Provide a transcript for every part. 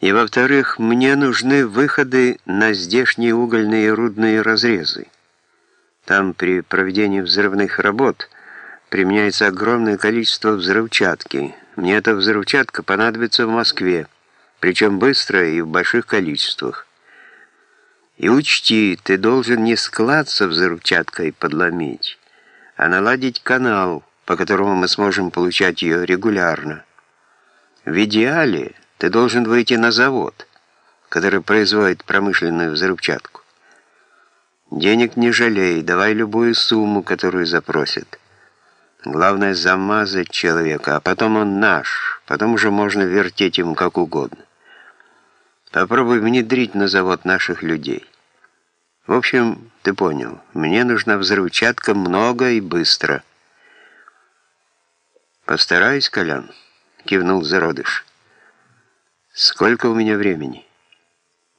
И во-вторых, мне нужны выходы на здешние угольные и рудные разрезы. Там при проведении взрывных работ применяется огромное количество взрывчатки. Мне эта взрывчатка понадобится в Москве, причем быстро и в больших количествах. И учти, ты должен не склад со взрывчаткой подломить, а наладить канал, по которому мы сможем получать ее регулярно. В идеале ты должен выйти на завод, который производит промышленную взрывчатку. Денег не жалей, давай любую сумму, которую запросят. Главное замазать человека, а потом он наш, потом уже можно вертеть ему как угодно. Попробуй внедрить на завод наших людей. В общем, ты понял, мне нужна взрывчатка много и быстро. Постараюсь, Колян, кивнул зародыш. «Сколько у меня времени?»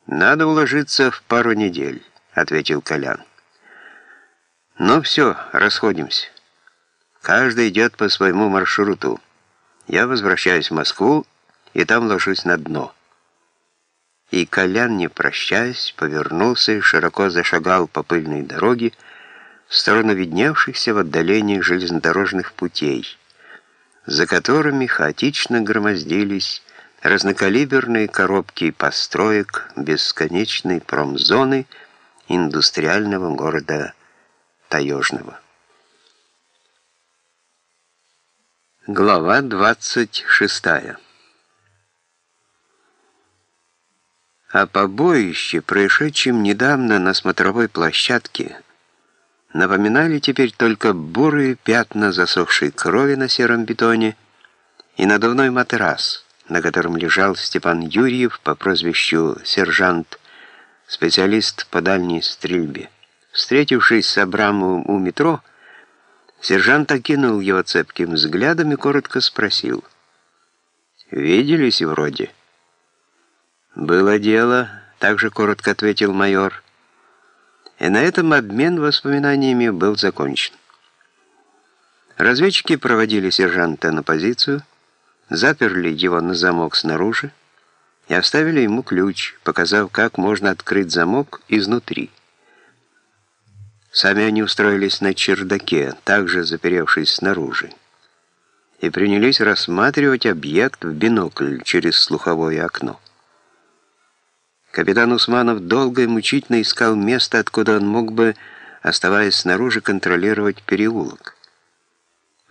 «Надо уложиться в пару недель», — ответил Колян. «Ну все, расходимся. Каждый идет по своему маршруту. Я возвращаюсь в Москву и там ложусь на дно». И Колян, не прощаясь, повернулся и широко зашагал по пыльной дороге в сторону видневшихся в отдалении железнодорожных путей, за которыми хаотично громоздились разнокалиберные коробки построек бесконечной промзоны индустриального города Таежного. Глава 26 О побоище, происшедшем недавно на смотровой площадке, напоминали теперь только бурые пятна засохшей крови на сером бетоне и надувной матрас — на котором лежал Степан Юрьев по прозвищу «Сержант», специалист по дальней стрельбе. Встретившись с Абрамовым у метро, сержант окинул его цепким взглядом и коротко спросил. «Виделись вроде?» «Было дело», — также коротко ответил майор. И на этом обмен воспоминаниями был закончен. Разведчики проводили сержанта на позицию, заперли его на замок снаружи и оставили ему ключ, показав, как можно открыть замок изнутри. Сами они устроились на чердаке, также заперевшись снаружи, и принялись рассматривать объект в бинокль через слуховое окно. Капитан Усманов долго и мучительно искал место, откуда он мог бы, оставаясь снаружи, контролировать переулок.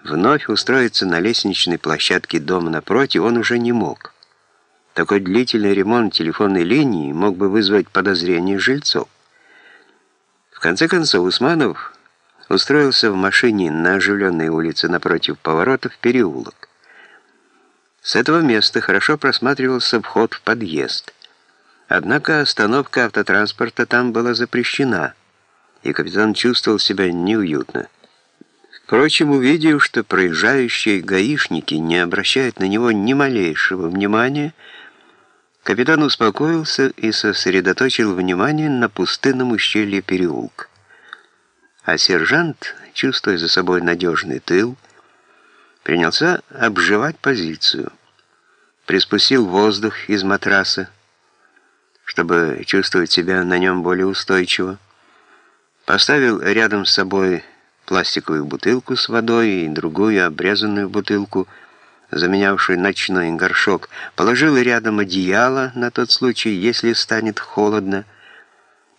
Вновь устроиться на лестничной площадке дома напротив он уже не мог. Такой длительный ремонт телефонной линии мог бы вызвать подозрение жильцов. В конце концов, Усманов устроился в машине на оживленной улице напротив поворота в переулок. С этого места хорошо просматривался вход в подъезд. Однако остановка автотранспорта там была запрещена, и капитан чувствовал себя неуютно. Впрочем, увидев, что проезжающие гаишники не обращают на него ни малейшего внимания, капитан успокоился и сосредоточил внимание на пустынном ущелье переулка. А сержант, чувствуя за собой надежный тыл, принялся обживать позицию, приспустил воздух из матраса, чтобы чувствовать себя на нем более устойчиво, поставил рядом с собой пластиковую бутылку с водой и другую обрезанную бутылку, заменявшую ночной горшок, положил рядом одеяло на тот случай, если станет холодно,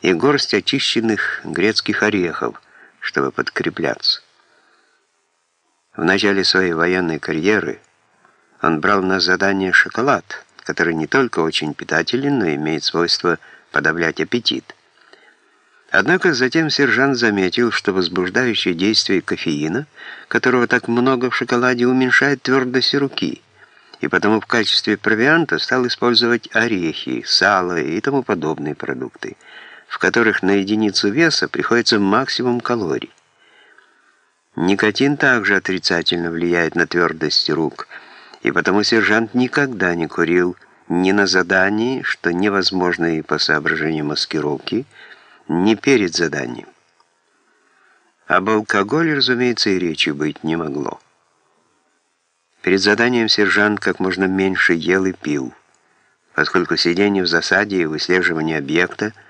и горсть очищенных грецких орехов, чтобы подкрепляться. В начале своей военной карьеры он брал на задание шоколад, который не только очень питателен, но имеет свойство подавлять аппетит. Однако затем сержант заметил, что возбуждающее действие кофеина, которого так много в шоколаде, уменьшает твердость руки, и потому в качестве провианта стал использовать орехи, сало и тому подобные продукты, в которых на единицу веса приходится максимум калорий. Никотин также отрицательно влияет на твердость рук, и потому сержант никогда не курил ни на задании, что невозможно и по соображению маскировки, не перед заданием. Об алкоголе, разумеется, и речи быть не могло. Перед заданием сержант как можно меньше ел и пил. поскольку сидение в засаде и выслеживание объекта –